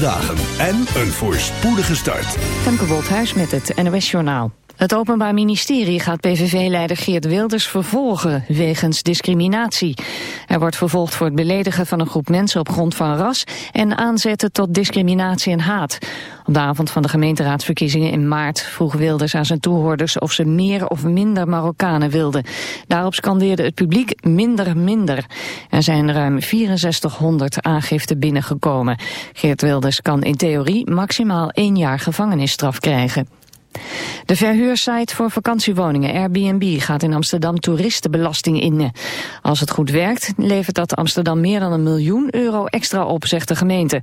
Dagen en een voorspoedige start. Femke Wolthuis met het NOS Journaal. Het Openbaar Ministerie gaat PVV-leider Geert Wilders vervolgen wegens discriminatie. Hij wordt vervolgd voor het beledigen van een groep mensen op grond van ras en aanzetten tot discriminatie en haat. Op de avond van de gemeenteraadsverkiezingen in maart vroeg Wilders aan zijn toehoorders of ze meer of minder Marokkanen wilden. Daarop scandeerde het publiek minder minder. Er zijn ruim 6400 aangiften binnengekomen. Geert Wilders kan in theorie maximaal één jaar gevangenisstraf krijgen. De verhuursite voor vakantiewoningen Airbnb gaat in Amsterdam toeristenbelasting innen. Als het goed werkt, levert dat Amsterdam meer dan een miljoen euro extra op, zegt de gemeente.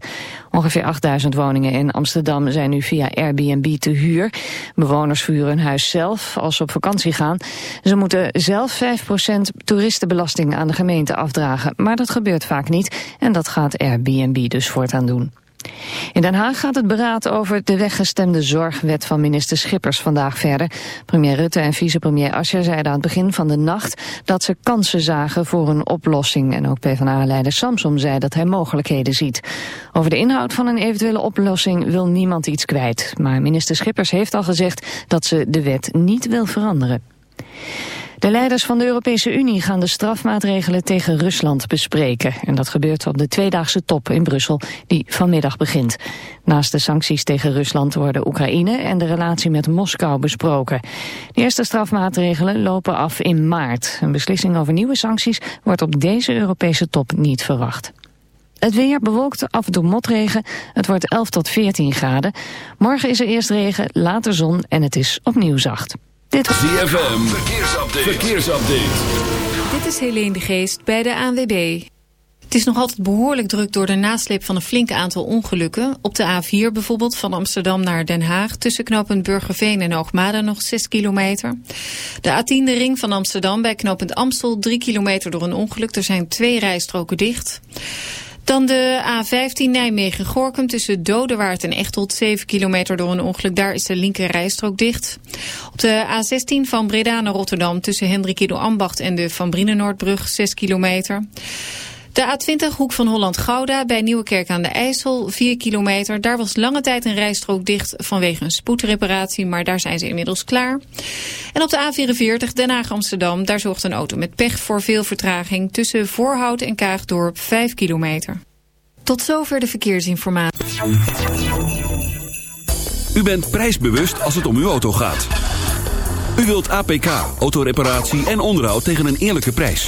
Ongeveer 8000 woningen in Amsterdam zijn nu via Airbnb te huur. Bewoners verhuren hun huis zelf als ze op vakantie gaan. Ze moeten zelf 5% toeristenbelasting aan de gemeente afdragen, maar dat gebeurt vaak niet en dat gaat Airbnb dus voortaan doen. In Den Haag gaat het beraad over de weggestemde zorgwet van minister Schippers vandaag verder. Premier Rutte en vicepremier Asscher zeiden aan het begin van de nacht dat ze kansen zagen voor een oplossing. En ook PvdA-leider Samsom zei dat hij mogelijkheden ziet. Over de inhoud van een eventuele oplossing wil niemand iets kwijt. Maar minister Schippers heeft al gezegd dat ze de wet niet wil veranderen. De leiders van de Europese Unie gaan de strafmaatregelen tegen Rusland bespreken. En dat gebeurt op de tweedaagse top in Brussel, die vanmiddag begint. Naast de sancties tegen Rusland worden Oekraïne en de relatie met Moskou besproken. De eerste strafmaatregelen lopen af in maart. Een beslissing over nieuwe sancties wordt op deze Europese top niet verwacht. Het weer bewolkt af en toe motregen. Het wordt 11 tot 14 graden. Morgen is er eerst regen, later zon en het is opnieuw zacht. Dit was ZFM, verkeersupdate. verkeersupdate. Dit is Helene de Geest bij de ANWB. Het is nog altijd behoorlijk druk door de nasleep van een flink aantal ongelukken. Op de A4 bijvoorbeeld van Amsterdam naar Den Haag... tussen knooppunt Burgerveen en Hoogmade nog 6 kilometer. De A10 de ring van Amsterdam bij knooppunt Amstel... 3 kilometer door een ongeluk. Er zijn twee rijstroken dicht. Dan de A15 Nijmegen-Gorkum tussen Dodewaard en Echtelt. 7 kilometer door een ongeluk. Daar is de linker rijstrook dicht. Op de A16 van Breda naar Rotterdam tussen Hendrikido Ambacht en de Van Brienenoordbrug 6 kilometer. De A20 Hoek van Holland-Gouda bij Nieuwekerk aan de IJssel, 4 kilometer. Daar was lange tijd een rijstrook dicht vanwege een spoedreparatie, maar daar zijn ze inmiddels klaar. En op de A44 Den Haag-Amsterdam, daar zorgt een auto met pech voor veel vertraging tussen Voorhout en Kaagdorp 5 kilometer. Tot zover de verkeersinformatie. U bent prijsbewust als het om uw auto gaat. U wilt APK, autoreparatie en onderhoud tegen een eerlijke prijs.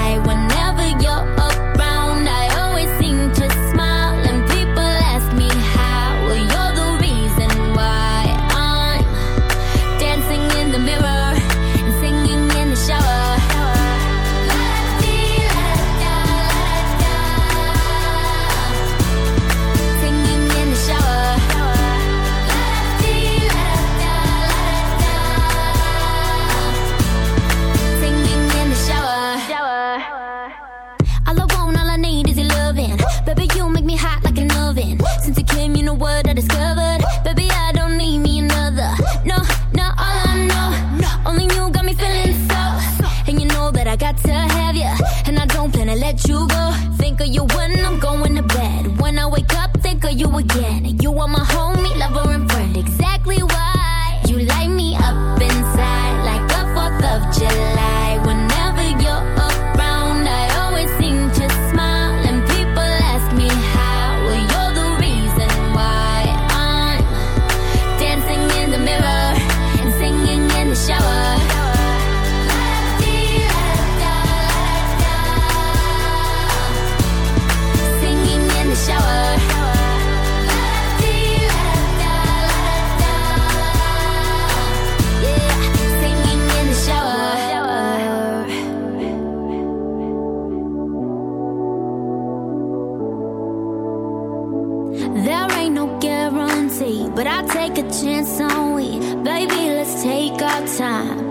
You go. Think of you when time.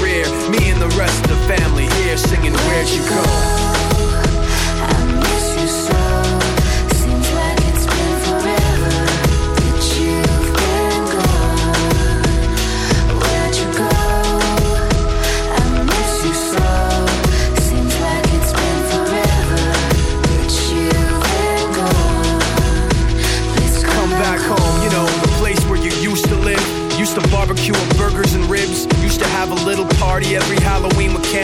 career. Me and the rest of the family here singing Where'd You Go?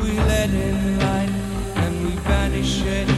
We let in light and we banish it.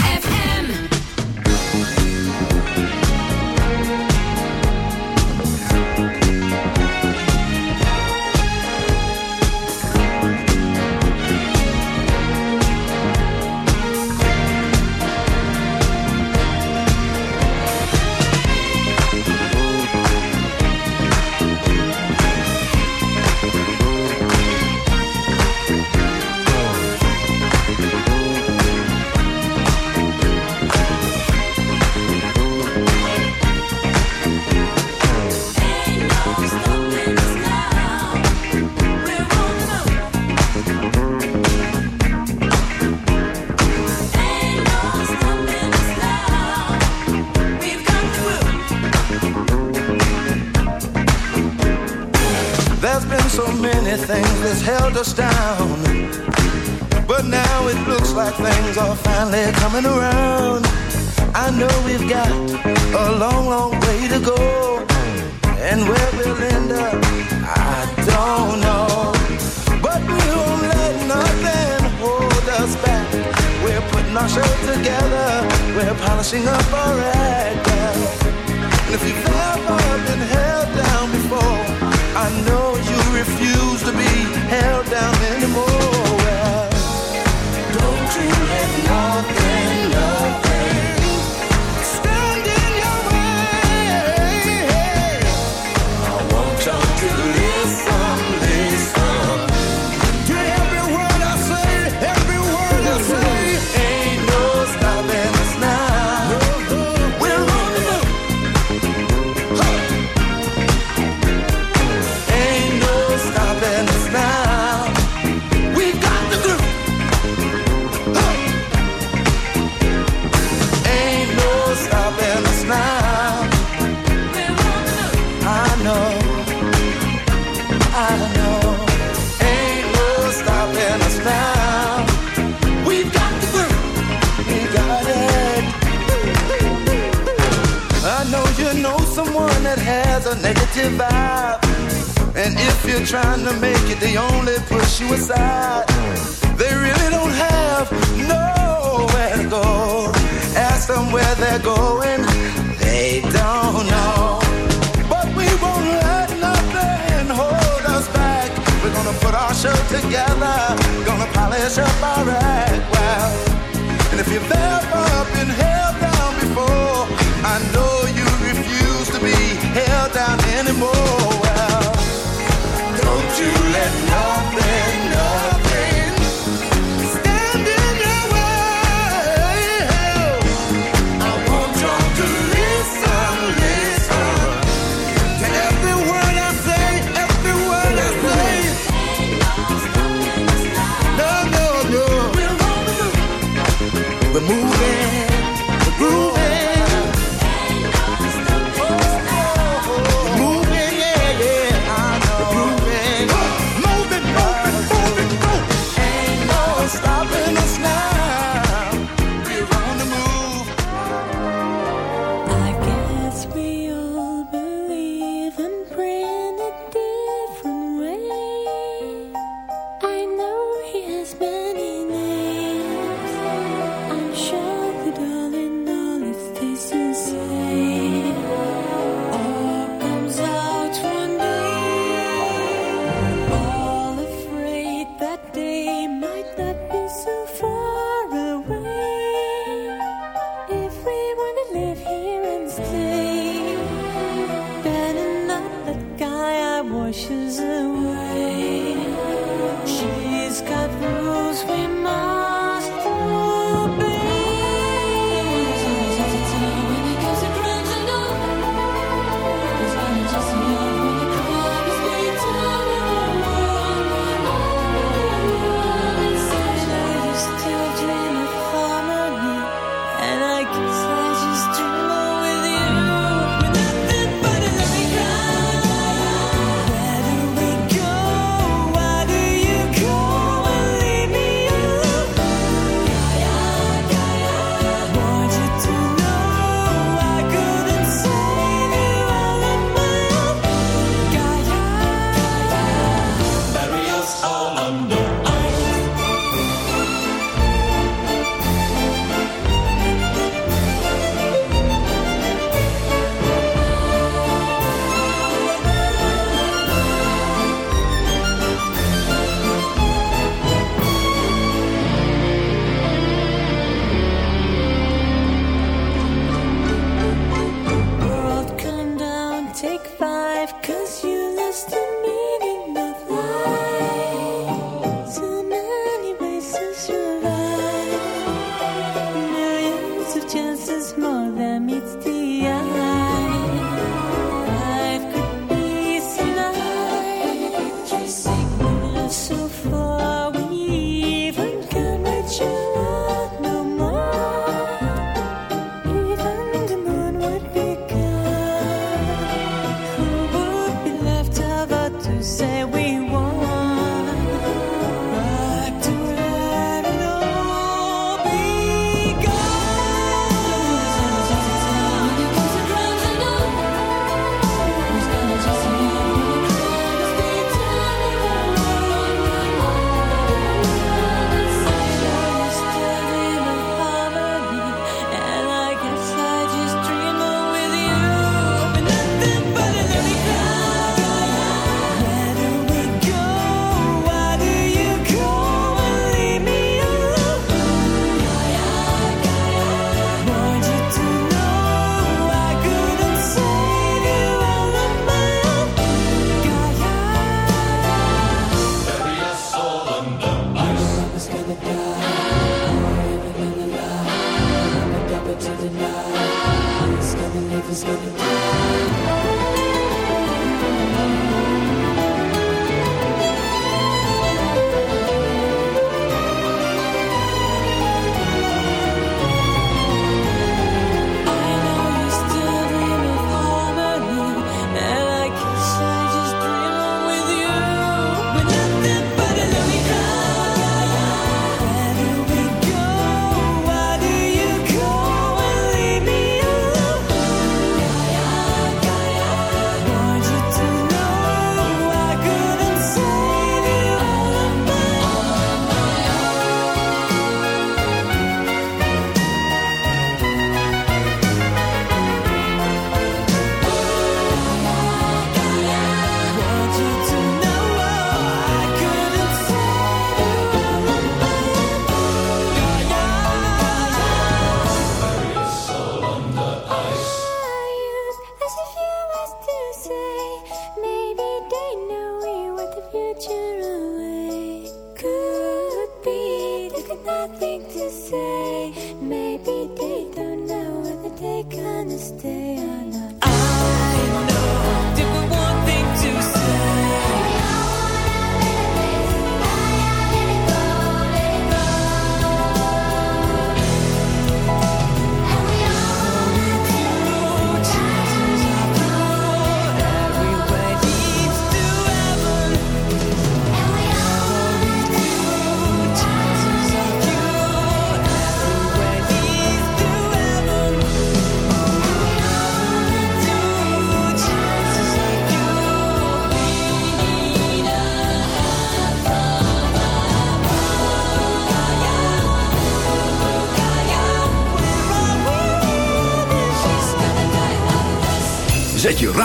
I know We're moving,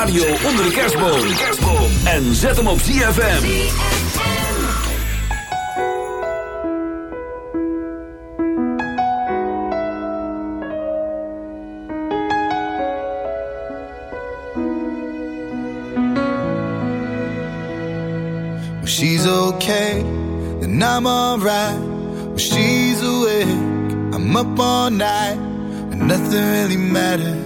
radio onder de kerstboom. En zet hem op ZFM. When she's okay, then I'm alright. When she's awake, I'm up all night. And nothing really matters.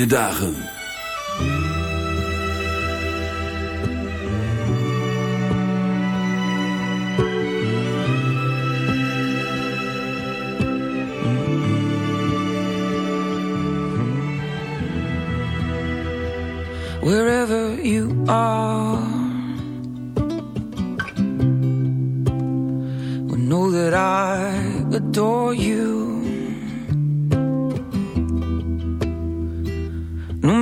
fijne dagen. Wherever you are We know that I adore you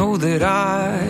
know that I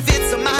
If it's a mind